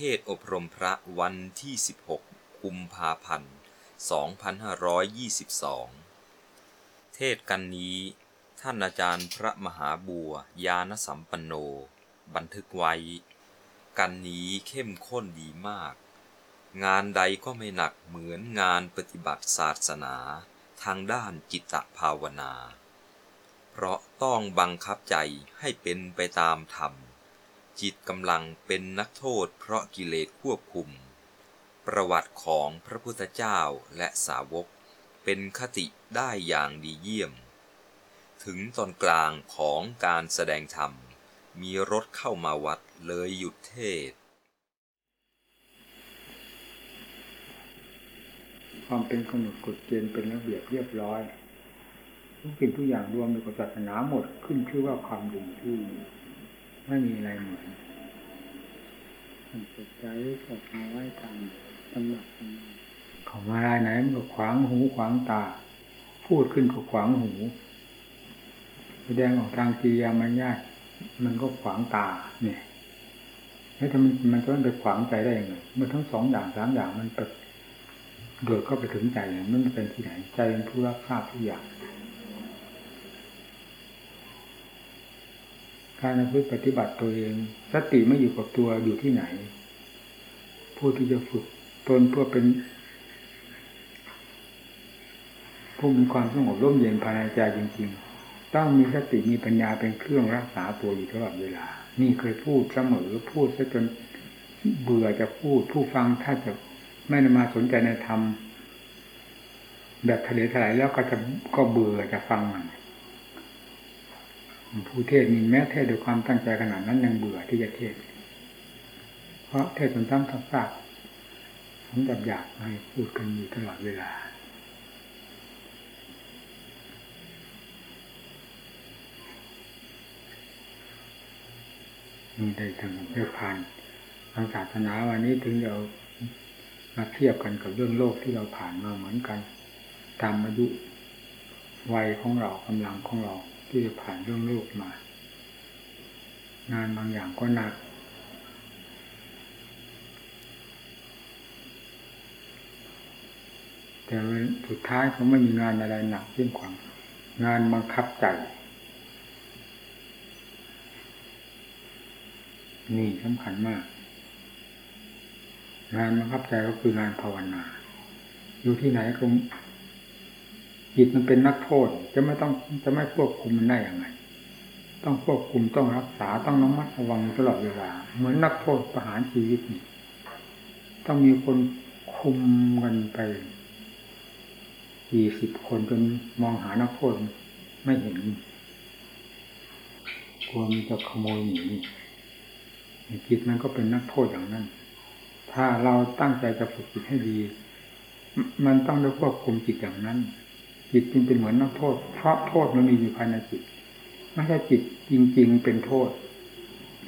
เทศอบรมพระวันที่ 16 กุมภาพันธ์ 2522 เทศกันนี้ ท่านอาจารย์พระมหาบัวยานสัมปันโน บันทึกไว้ กันนี้เข้มข้นดีมาก งานใดก็ไม่หนักเหมือนงานปฏิบัติศาสนาทางด้านจิตภาวนา เพราะต้องบังคับใจให้เป็นไปตามธรรม จิตกำลังเป็นนักโทษเพราะกิเลสควบคุม ประวัติของพระพุทธเจ้าและสาวก เป็นคติได้อย่างดีเยี่ยม ถึงตอนกลางของการแสดงธรรม มีรถเข้ามาวัดเลยหยุดเทศ ความเป็นกำหนดกฎเกณฑ์เป็นระเบียบเรียบร้อย ทุกสิ่งทุกอย่างรวมในกฎศาสนาหมดขึ้นชื่อว่าความดีที่ ไม่มีอะไรเหมือนมันจิตใจก็มาไว้ทางตำหนักเขามาลายไหนมันก็ขวางหูขวางตา พูดขึ้นก็ขวางหูแสดงออกทางกิริยามารยาทมันก็ขวางตา เนี่ยแล้วทำไมมันจะไปขวางใจได้ยังไงเมื่อทั้งสองอย่างสามอย่างมันเกิดเข้าไปถึงใจมันเป็นที่ไหนใจเป็นผู้รับทราบทุกอย่าง การพึ่ปฏิบัติตัวเอง สติไม่อยู่กับตัวอยู่ที่ไหน ผู้ที่จะฝึกตนเพื่อเป็นผู้มีความสงบร่มเย็นภายในใจจริง ๆ ต้องมีสติมีปัญญาเป็นเครื่องรักษาตัวอยู่ตลอดเวลา นี่เคยพูดเสมอพูดซะจนเบื่อจะพูด ผู้ฟังถ้าจะไม่มาสนใจในธรรมแบบทะเลถลายแล้วก็จะก็เบื่อจะฟังมัน ผู้เทศมีแม้เทศด้วยความตั้งใจขนาดนั้นยังเบื่อที่จะเทศ เพราะเทศจนตั้งทักษะผมแบบอยากให้พูดกันอยู่ตลอดเวลามีได้ทางเพื่อผ่านทางศาสนาวันนี้ถึงเรามาเทียบกันกับเรื่องโลกที่เราผ่านมาเหมือนกัน ตามอายุวัยของเรากำลังของเรา ที่จะผ่านเรื่องโลกมา งานบางอย่างก็หนัก แต่สุดท้ายเขาไม่มีงานอะไรหนักยิ่งกว่างานบังคับใจ นี่สำคัญมาก งานบังคับใจก็คืองานภาวนา อยู่ที่ไหนก็ จิตมันเป็นนักโทษ จะไม่ต้องจะไม่ควบคุมมันได้อย่างไรต้องควบคุมต้องรักษาต้องระมัดระวังตลอดเวลา เหมือนนักโทษประหารชีวิตนี่ต้องมีคนคุมกันไปกี่สิบคนจนมองหานักโทษไม่เห็นกลัวมันจะขโมยหนีจิตมันก็เป็นนักโทษอย่างนั้น ถ้าเราตั้งใจจะฝึกจิตให้ดี มันต้องได้ควบคุมจิตอย่างนั้น จิตจึงเป็นเหมือนนักโทษ เพราะโทษมันมีอยู่ภายในจิตไม่ใช่จิตจริง ๆ เป็นโทษ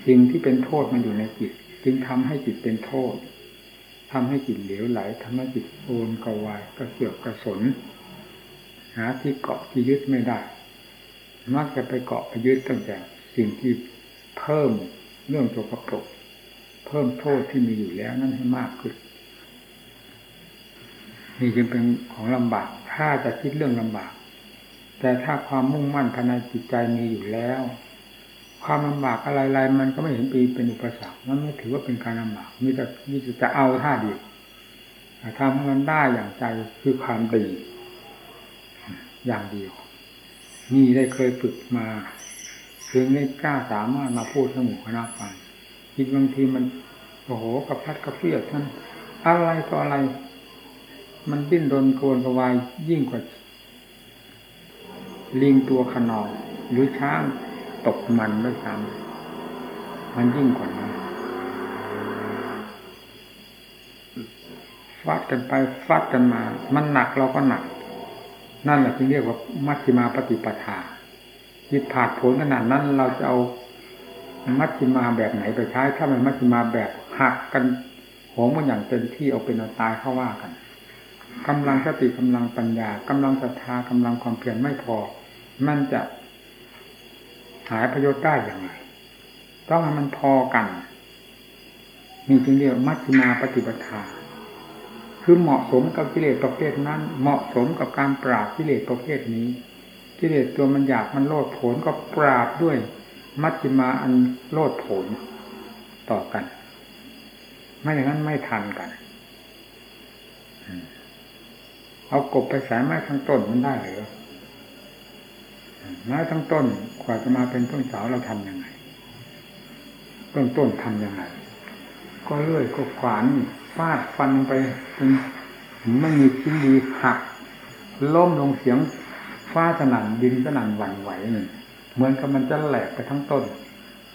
สิ่งที่เป็นโทษมันอยู่ในจิต จึงทำให้จิตเป็นโทษทำให้จิตเหลวไหลทำให้จิตโอนกวายกระเสือกกระสนหาที่เกาะที่ยึดไม่ได้ มักจะไปเกาะไปยึดตั้งแต่สิ่งที่เพิ่มเรื่องตัวประกบเพิ่มโทษที่มีอยู่แล้วนั่นให้มากขึ้นนี่จึงเป็นของลำบาก ถ้าจะคิดเรื่องลำบาก แต่ถ้าความมุ่งมั่นภายในจิตใจมีอยู่แล้ว ความลำบากอะไรๆมันก็ไม่เห็นปีเป็นอุปสรรคมันไม่ถือว่าเป็นการลำบากมีแต่มีแต่จะเอาท่าเดียวทำมันได้อย่างใจคือความดี อย่างเดียวนี่ได้เคยฝึกมาถึงได้กล้าสามารถมาพูดสมุขนาฟังคิดบางทีมันโอ้โหกระพัดกระเพียดมันอะไรต่ออะไร มันดิ้นรนโกนกวายยิ่งกว่าลิงตัวขนองหรือช้างตกมันด้วยซ้ำมันยิ่งกว่านั้นฟัดกันไปฟัดกันมา มันหนักเราก็หนัก นั่นแหละที่เรียกว่ามัชฌิมาปฏิปทาจิตผาดผลขนาดนั้นเราจะเอามัชฌิมาแบบไหนไปใช้ ถ้ามันมัชฌิมาแบบหักกันโหมมันอย่างเต็มที่เอาเป็นเอาตายเข้าว่ากัน กำลังสติกำลังปัญญากำลังศรัทธากำลังความเพียรไม่พอ มันจะหายประโยชน์ได้อย่างไรต้องให้มันพอกันนี่จึงเรียกมัชฌิมาปฏิปทา คือเหมาะสมกับกิเลสประเภทนั้น เหมาะสมกับการปราบกิเลสประเภทนี้ กิเลสตัวมันอยากมันโลดโผนก็ปราบด้วย มัชฌิมาอันโลดโผนต่อกัน ไม่อย่างนั้นไม่ทันกัน เอากบไปสายไม้ทั้งต้นมันได้หรือไม้ทั้งต้นกว่าจะมาเป็นต้นสาวเราทำยังไงต้นต้นทำยังไง ก็เลื่อยก็ขวานฟาดฟันไปจนไม่มีชิ้นดีหักล้มลงเสียงฟ้าสนั่นดินสนั่นหวั่นไหวหนึ่งเหมือนกับมันจะแหลกไปทั้งต้น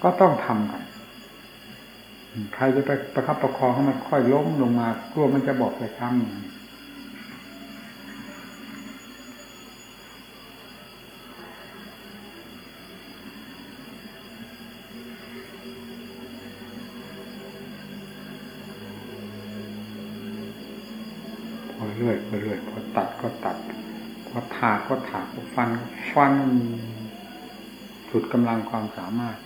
ก็ต้องทำกันใครจะไปประคับประคองให้มันค่อยล้มลงมากลัวมันจะบอกไปซ้ำ อถากก็ถากฟันฟันสุดกำลังความสามารถ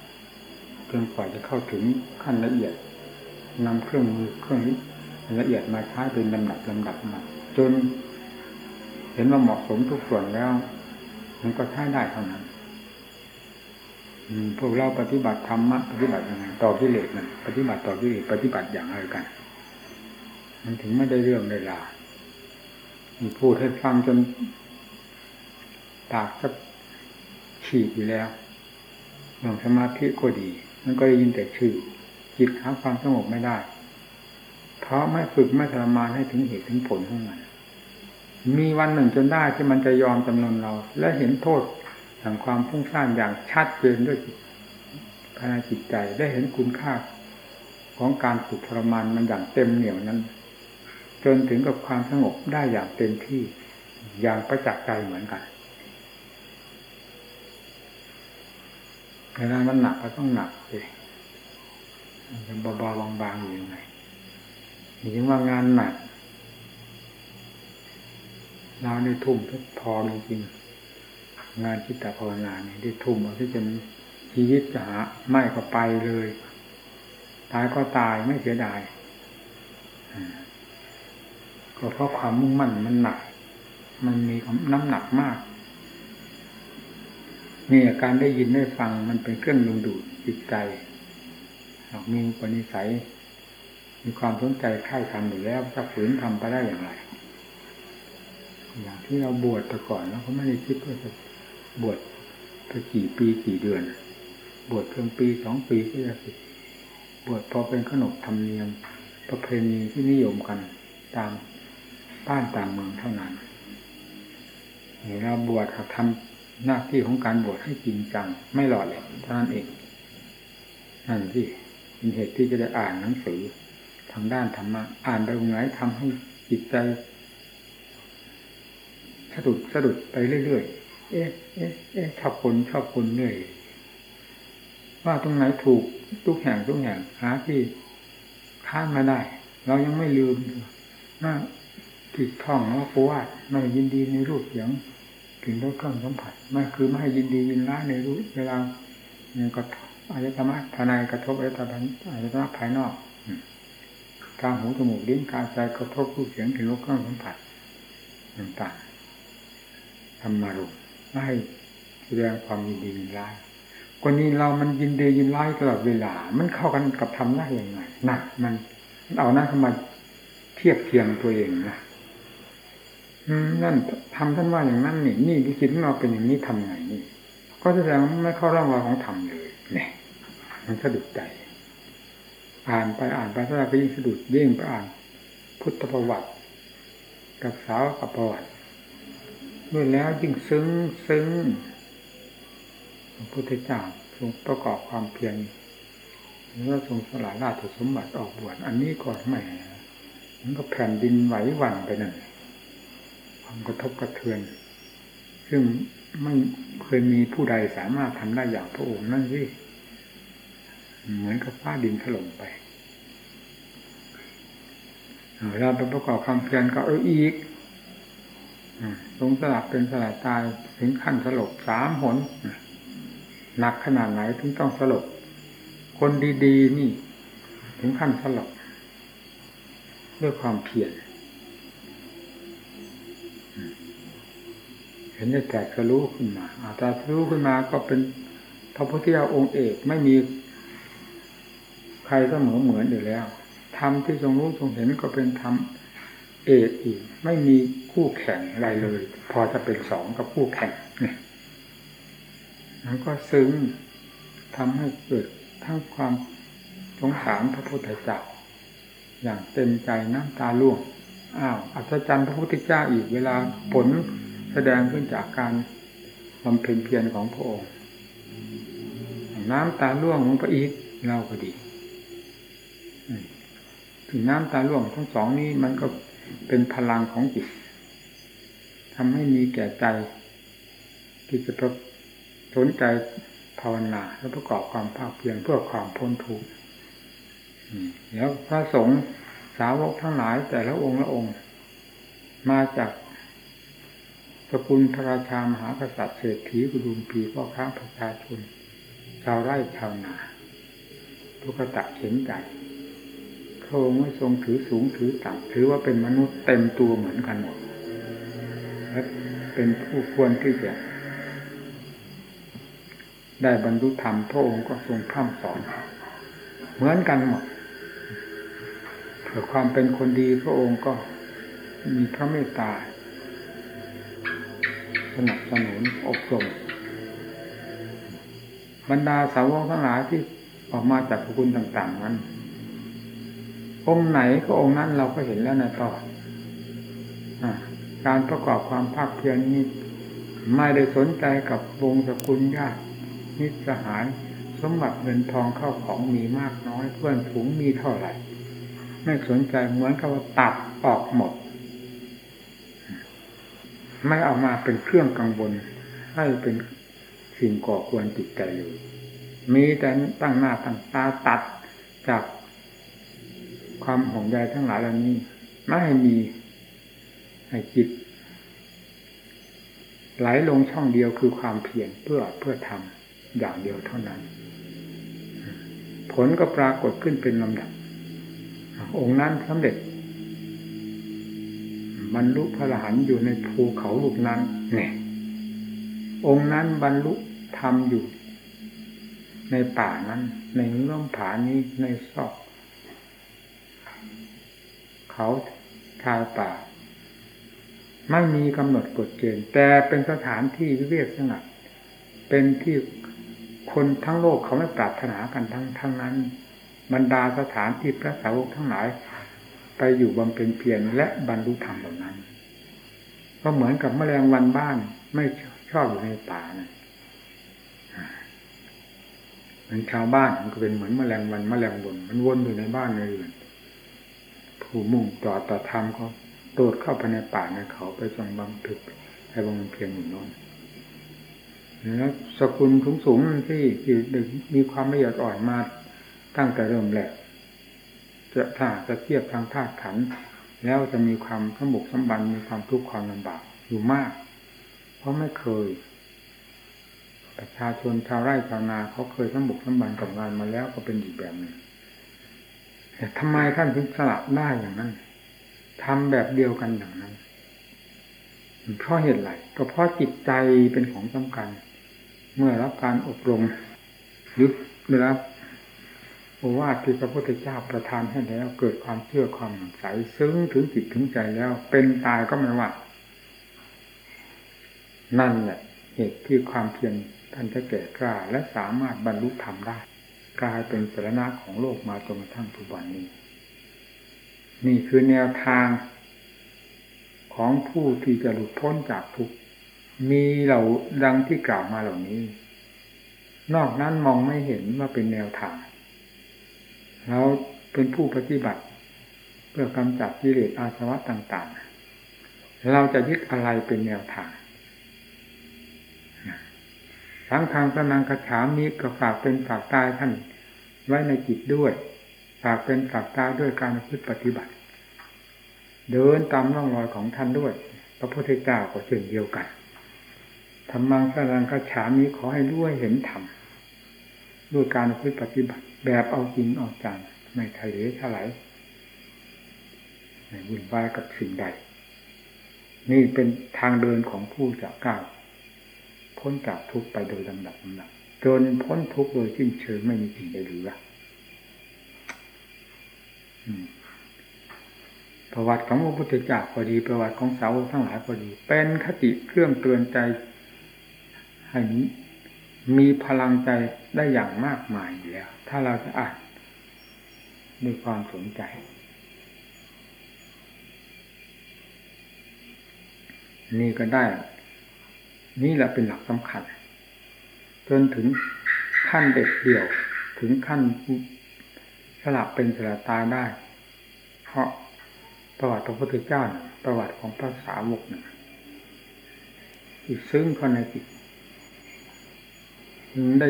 จนกว่าจะเข้าถึงขั้นละเอียดนำเครื่องมือเครื่องละเอียดมาใช้เป็นลำดับลำดับมาจน เห็นว่าเหมาะสมทุกส่วนแล้ว มันก็ใช้ได้เท่านั้นพวกเราปฏิบัติธรรมะปฏิบัติยังไงต่อกิเลสมันปฏิบัติต่อกิเลสปฏิบัติอย่างไรกัน มันถึงไม่ได้เรื่องได้ราพูดให้ฟังจน ปากจะฉีกอยู่แล้วเรื่องสมาธิก็ดี มันก็ได้ยินแต่ชื่อ จิตหาความสงบไม่ได้ เพราะไม่ฝึกไม่ทรมานให้ถึงเหตุถึงผลของมัน มีวันหนึ่งจนได้ที่มันจะยอมจำนนเรา และเห็นโทษอย่งความพุ่งสร้างอย่างชัดเจนด้วยภายในจิตใจได้เห็นคุณค่าของการฝึกทรมานมันอย่างเต็มเหนี่ยวนั้น จนถึงกับความสงบได้อย่างเต็มที่อย่างประจักษ์ใจเหมือนกัน เวลามันหนักก็ต้องหนักเลยมันจะเบาๆบางๆอยู่ยังไงถึงว่างานหนักเราได้ทุ่มทุกพอจริงๆงานจิตตภาวนาเนี่ยได้ทุ่มเอาที่จะชีวิตจะหาไม่ก็ไปเลย ตายก็ตายไม่เสียดายก็เพราะความมุ่งมั่นมันหนัก มันมีน้ำหนักมาก นี่การได้ยินได้ฟังมันเป็นเครื่องดึงดูดจิตใจหากมีปณิสัย มีความสนใจใคร่ทำอยู่แล้วจะฝืนทำไปได้อย่างไร อย่างที่เราบวชแต่ก่อนแล้วเขาไม่ได้คิดว่าจะบวชไปกี่ปีกี่เดือน บวชเพียงปีสองปีก็จะสิบวชพอเป็นขนบธรรมเนียม ประเพณีที่นิยมกันตามบ้านต่างเมืองเท่านั้นเราบวชทำ หน้าที่ของการบวชให้จริงจัง ไม่หลอดเลยเท่านั้นเองนั่นที่เป็นเหตุที่จะได้อ่านหนังสือทางด้านธรรมะอ่านไปตรงไหนทำให้จิตใจสะดุดสะดุดไปเรื่อยๆเอ๊ะเอ๊ะเอ๊ะชอบคนชอบคนเรื่อยว่าตรงไหนถูกทุกแห่งทุกแห่งหาที่ค้านมาได้ เรายังไม่ลืมว่าติดท่องว่าโกวาดไม่ยินดีในรูปเสียง กลิ่นรสเครื่องสัมผัสไม่คือไม่ให้ยินดียินร้ายในรู้เวลาเนี่ยก็อายตมะภายในกระทบอายตมะอายตมะภายนอกตาหูจมูกลิ้นกายใจกระทบรูปเสียงกลิ่นรสเครื่องสัมผัสต่างๆทำมารุไม่ให้แสดงความยินดียินร้ายคนนี้เรามันยินดียินร้ายตลอดเวลา มันเข้ากันกับทำได้ยังไงหนักมันเอาหน้าทำไมเทียบเทียงตัวเองนะ นั่นทำท่านว่าอย่างนั้นนี่นี่ที่คิดของเราเป็นอย่างนี้ทำไงนี่ ก็แสดงว่าไม่เข้าร่องรอยของธรรมเลยเนี่ยมันสะดุดใจอ่านไปอ่านไปถ้าเราไปยิ่งสะดุดยิ่งไปอ่าน พุทธประวัติ กับสาวกับประวัติด้วยแล้วยิ่งซึ้งซึ้งพระพุทธเจ้าทรงประกอบความเพียรแล้วทรงสละราชสมบัติออกบวชอันนี้ก็ไม่มันก็แผ่นดินไหวหวั่นไปนั่น ความกระทบกระเทือน ซึ่งไม่เคยมีผู้ใดสามารถทำได้อย่างพระองค์นั่นสิเหมือนกับฟ้าดินถล่มไปเราไปประกอบความเพียรก็เอออีกลงสลับเป็นสลับตายถึงขั้นสลบสามหนหนักขนาดไหนถึงต้องสลบ คนดี ๆ นี่ ถึงขั้นสลบด้วยความเพียร ห็นได้แต่กระรู้ขึ้นมาอาตารู้ขึ้นมาก็เป็นพระพุทธเจ้าองค์เอกไม่มีใครเสมอเหมือนอยู่แล้วธรรมที่ทรงรู้ทรงเห็นก็เป็นธรรมเอกอีก ไม่มีคู่แข่งอะไรเลย พอจะเป็นสองกับคู่แข่งเนี่ยมันก็ซึ้งทำให้เกิดทั้งความสงสารพระพุทธเจ้าอย่างเต็มใจน้ำตาล่วงอ้าวอัศจรรย์พระพุทธเจ้าอีกเวลาผล แสดงขึ้นจากการบำเพ็ญเพียรของพระองค์ น้ำตาล่วงลงไปอีกเราก็ดีถึงน้ำตาล่วงทั้งสองนี้มันก็เป็นพลังของจิตทำให้มีแก่ใจ ที่จะสนใจภาวนาและประกอบความภาคเพียรเพื่อความพ้นทุกข์แล้วพระสงฆ์สาวกทั้งหลายแต่ละองค์ละองค์ มาจาก สกุลพระราชามหากษัตริย์เศรษฐีกุดุมพีพ่อค้าประชาชน ชาวไร่ชาวนาทุกตะเข็นใจพระองค์ไม่ทรงถือสูงถือต่ำถือว่าเป็นมนุษย์เต็มตัวเหมือนกันหมดและเป็นผู้ควรที่จะได้บรรลุธรรมพระองค์ก็ทรงพร่ำสอน เหมือนกันหมดเพื่อความเป็นคนดีพระองค์ก็มีพระเมตตา สนับสนุนอบรมบรรดาสาวกทั้งหลายที่ออกมาจากพระคุณต่างๆนั้น องค์ไหนก็องค์นั้นเราก็เห็นแล้วในตอนการประกอบความภาคเพียรนี้ไม่ได้สนใจกับวงสกุลญาติมิตรสหายสมบัติเงินทองเข้าของมีมากน้อยเพื่อนฝูงมีเท่าไหร่ ไม่สนใจเหมือนกับว่าตัดออกหมด ไม่เอามาเป็นเครื่องกังวลให้เป็นสิ่งก่อควรจิตใจอยู่มีแต่ตั้งหน้าตั้งตาตัดจากความห่วงใยทั้งหลายเหล่านี้ไม่ให้มีให้จิตไหลลงช่องเดียวคือความเพียรเพื่อเพื่อทำอย่างเดียวเท่านั้น ผลก็ปรากฏขึ้นเป็นลำดับ องค์นั้นสำเร็จ บรรลุพระอรหันต์อยู่ในภูเขาลูกนั้นเนี่ยองค์นั้นบรรลุธรรมอยู่ ในป่านั้น ในเงื่อมผานี้ในซอก เขาชายป่า ไม่มีกำหนดกฎเกณฑ์แต่เป็นสถานที่วิเวกสงัดเป็นที่คนทั้งโลกเขาไม่ปรารถนากันทั้งทั้งนั้น บรรดาสถานที่พระสาวกทั้งหลาย ไปอยู่บำเพ็ญเพียรและบรรลุธรรมเหล่านั้น ก็เหมือนกับแมลงวันบ้านไม่ชอบอยู่ในป่านะมันชาวบ้านมันก็เป็นเหมือนแมลงวันแมลงบนมันวนอยู่ในบ้านในเรือนผู้มุ่งต่อต่อธรรมก็โดดเข้าไปในป่าในเขาไปจงบำเพ็ญให้บำเพ็ญอยู่น้นแล้วสกุลสูงสูงที่ที่มีความละเอียดอ่อนมาตั้งแต่เริ่มแรก ถ้าจะเทียบทางธาตุขันแล้วจะมีความสมบุกสมบันมีความทุกข์ความลำบากอยู่มาก เพราะไม่เคย ประชาชนชาวไร่ชาวนาเขาเคยสมบุกสมบันกับงานมาแล้วก็เป็นอีกแบบหนึ่งแต่ทำไมท่านถึงสลับได้อย่างนั้นทำแบบเดียวกันอย่างนั้นเพราะเหตุไรก็เพราะจิตใจเป็นของสำคัญ เมื่อรับการอบรมหรือได้รับ โอวาทที่พระพุทธเจ้าประทานให้แล้ว เกิดความเชื่อความใสซึ้งถึงจิตถึงใจแล้ว เป็นตายก็ไม่ว่านั่นแหละเหตุที่ความเพียรท่านจะแก่กล้าและสามารถบรรลุธรรมได้ กลายเป็นสารณะของโลกมาจนกระทั่งทุกวันนี้ นี่คือแนวทางของผู้ที่จะหลุดพ้นจากทุกมีเราดังที่กล่าวมาเหล่านี้ นอกนั้นมองไม่เห็นว่าเป็นแนวทาง เราเป็นผู้ปฏิบัติ เพื่อกำจัดกิเลสอาสวะต่าง ๆ เราจะยึดอะไรเป็นแนวทางทั้งทางสนังกระฉามีก็ฝากเป็นฝากตายท่าน ไว้ในจิตด้วย ฝากเป็นฝากตายด้วยการพฤติปฏิบัติ เดินตามร่องรอยของท่านด้วย พระพุทธเจ้าก็เช่นเดียวกันธรรมังสรังกฉามีขอให้รู้ให้เห็นธรรม ด้วยการปฏิบัติ แบบเอาจริงเอาจังในทะเลถลายไม่วุ่นวายกับสิ่งใด นี่เป็นทางเดินของผู้จะก้าวพ้นจากทุกข์ไปโดยลำดับลำดับจนพ้นทุกข์โดยสิ้นเชิงไม่มีสิ่งใดเหลือประวัติของพระพุทธเจ้าก็ดีประวัติของสาวทั้งหลายก็ดี เป็นคติเครื่องเตือนใจให้มีพลังใจ ได้อย่างมากมายอยู่แล้ว ถ้าเราจะอ่านด้วยความสนใจ นี่ก็ได้ นี่แหละเป็นหลักสำคัญ จนถึงขั้นเด็ดเดี่ยวถึงขั้นสลับเป็นสลับตายได้ เพราะประวัติพระพุทธเจ้าประวัติของพระสาวกนะที่ซึ้งเข้าในจิตได้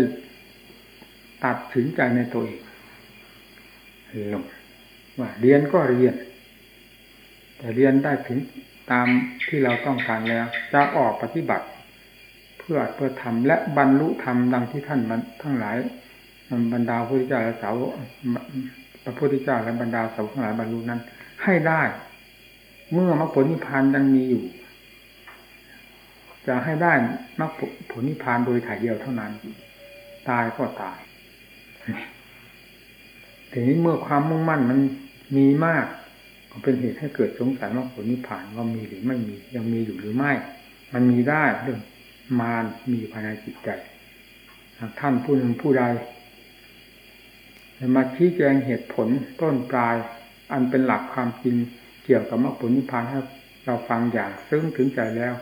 ตัดสินใจในตัวเองลงว่าเรียนก็เรียน แต่เรียนได้ถึงตามที่เราต้องการแล้ว จะออกปฏิบัติ เพื่อเพื่อทำและบรรลุธรรมดังที่ท่านมันทั้งหลายบรรดาพระพุทธเจ้าและสาวพระพุทธเจ้าและบรรดาสาวทั้งหลายบรรลุนั้น ให้ได้ เมื่อมรรคผลนิพพานยังมีอยู่ จะให้ได้มรรคผลนิพพานโดยถ่ายเดียวเท่านั้น ตายก็ตาย ทีนี้เมื่อความมุ่งมั่นมันมีมากก็เป็นเหตุให้เกิดสงสัยว่าผลนิพพานว่ามีหรือไม่มียังมีอยู่หรือไม่ มันมีได้เรื่องมารมีภายในจิตใจท่านผู้หนึ่งผู้ใดมาชี้แจงเหตุผลต้นปลาย อันเป็นหลักความจริงเกี่ยวกับมรรคผลนิพพานให้เราฟังอย่างซึ้งถึงใจแล้ว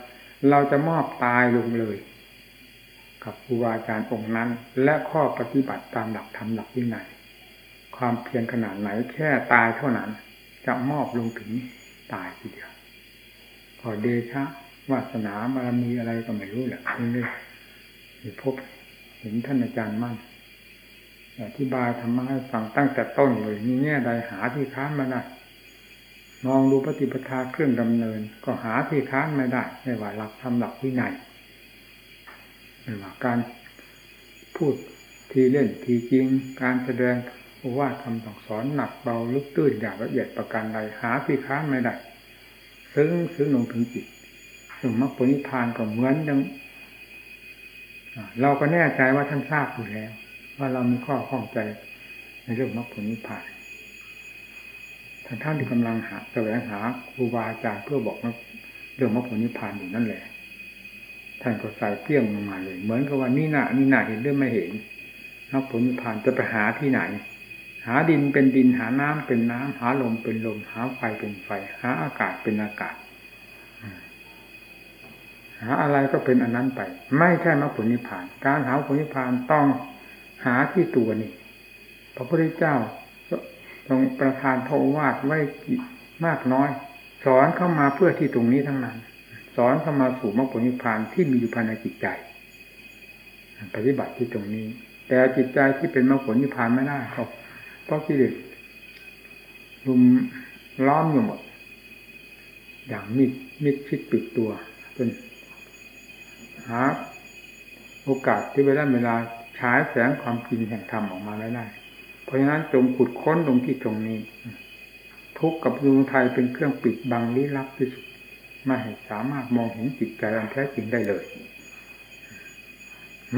เราจะมอบตายลงเลย กับครูบาอาจารย์องค์นั้น และข้อปฏิบัติตามหลักธรรมหลักวินัยความเพียรขนาดไหนแค่ตายเท่านั้น จะมอบลงถึงตายทีเดียวขอเดชะวาสนาบารมีอะไรก็ไม่รู้แหละนี่พบเห็นท่านอาจารย์มั่นอธิบายธรรมะให้ฟังตั้งแต่ต้นเลยมีแง่ใดหาที่ค้านมาได้มองดูปฏิปทาเครื่องดำเนิน ก็หาที่ค้านไม่ได้ไม่ว่าหลักธรรมหลักวินัย ว่าการพูดทีเล่นทีจริง การแสดงว่าคำสั่งสอนหนักเบาลึกตื้นอย่างละเอียดประการใดหาที่ค้านไม่ได้ซึ่งซึ่งลงถึงจิตถึงมรรคผลนิพพานก็เหมือนยังเราก็แน่ใจว่าท่านทราบอยู่แล้ว ว่าเรามีข้อข้องใจในเรื่องมรรคผลนิพพานท่านท่านที่กำลังหาแสวงหาครูบาอาจารย์เพื่อบอกว่าเรื่องมรรคผลนิพพานอยู่นั่นแหละ ท่านก็ใส่เปี้ยงลงมาเลย เหมือนกับว่านี่น่ะนี่น่ะเห็นหรือไม่เห็นมรรคผลนิพพานจะไปหาที่ไหน หาดินเป็นดินหาน้ำเป็นน้ำหาลมเป็นลม หาไฟเป็นไฟ หาอากาศเป็นอากาศ หาอะไรก็เป็นอันนั้นไป ไม่ใช่มรรคผลนิพพาน การหาผลนิพพานต้องหาที่ตัวนี่พระพุทธเจ้าทรงประทานพระวาทไว้มากน้อย สอนเข้ามาเพื่อที่ตรงนี้ทั้งนั้น สอนเข้ามาสู่มรรคผลนิพพานที่มีอยู่ภายในจิตใจ ปฏิบัติที่ตรงนี้ แต่จิตใจที่เป็นมรรคผลนิพพานไม่ได้ครับเพราะกิเลสลุมล้อมอยู่หมด อย่างมิดมิดชิดปิดตัวจนหาโอกาสที่เวลาเวลาฉายแสงความจริงแห่งธรรมออกมาได้ เพราะฉะนั้นจงขุดค้นตรงที่ตรงนี้ ทุกข์กับดวงไทยเป็นเครื่องปิดบังลี้ลับที่สุด ไม่ให้สามารถมองเห็นจิตใจอันแท้จริงได้เลย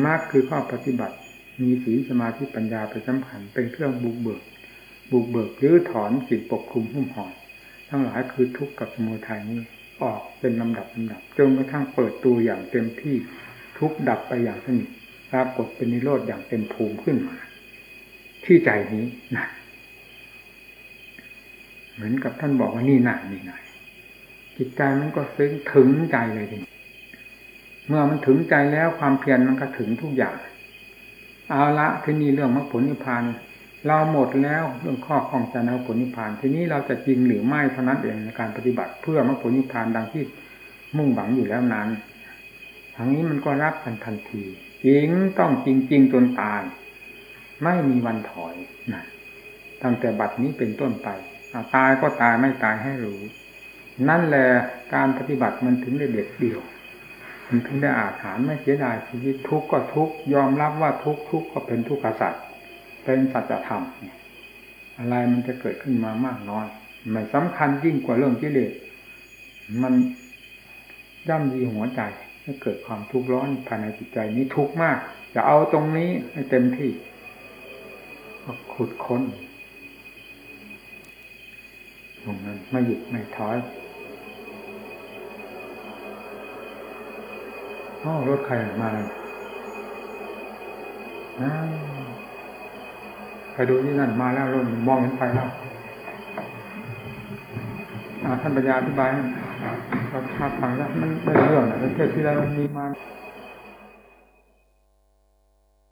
มากคือข้อปฏิบัติ มีศีลสมาธิปัญญาไปสำคัญเป็นเครื่องบุกเบิก บุกเบิกหรือถอนสิ่งปกคลุมหุ้มห่อทั้งหลายคือทุกข์กับสมุทัยนี้ออกเป็นลำดับลำดับจนกระทั่งเปิดตัวอย่างเต็มที่ทุกดับไปอย่างสนิทปรากฏเป็นนิโรธอย่างเต็มภูมิขึ้นมา ที่ใจนี้นะเหมือนกับท่านบอกว่านี่หนานี่หนา จิตใจมันก็ซึ้งถึงใจเลยทีเมื่อมันถึงใจแล้วความเพียรมันก็ถึงทุกอย่าง เอาละที่นี่เรื่องมรรคผลนิพพานเราหมดแล้วเรื่องข้อข้องใจในผลนิพพาน ทีนี้เราจะจริงหรือไม่เท่านั้นเองในการปฏิบัติเพื่อมรรคผลนิพพานดังที่มุ่งหวังอยู่แล้วนั้นทางนี้มันก็รับกันทันทีจริงต้องจริงจริงจนตายไม่มีวันถอยนะตั้งแต่บัดนี้เป็นต้นไปตายก็ตายไม่ตายให้รู้ นั่นแหละการปฏิบัติมันถึงได้เด็ดเดี่ยว มันถึงได้อาถานไม่เสียดายชีวิตทุกข์ก็ทุกข์ยอมรับว่าทุกข์ทุกข์ก็เป็นทุกข์สัตว์เป็นสัจธรรมอะไรมันจะเกิดขึ้นมามากน้อยมันสำคัญยิ่งกว่าเรื่องกิเลสมันย่ำยีหัวใจให้เกิดความทุกข์ร้อนภายในจิตใจนี้ทุกข์มากจะเอาตรงนี้ให้เต็มที่ก็ขุดค้นตรงนั้นไม่หยุดไม่ถอย อ๋อรถใครมาเลยไปดูที่นั่นมาแล้วรถมองเห็นไฟแล้วท่านปัญญาอธิบายเราทราฟังแล้วมันได้เรื่องนะประเทศที่เรามีมา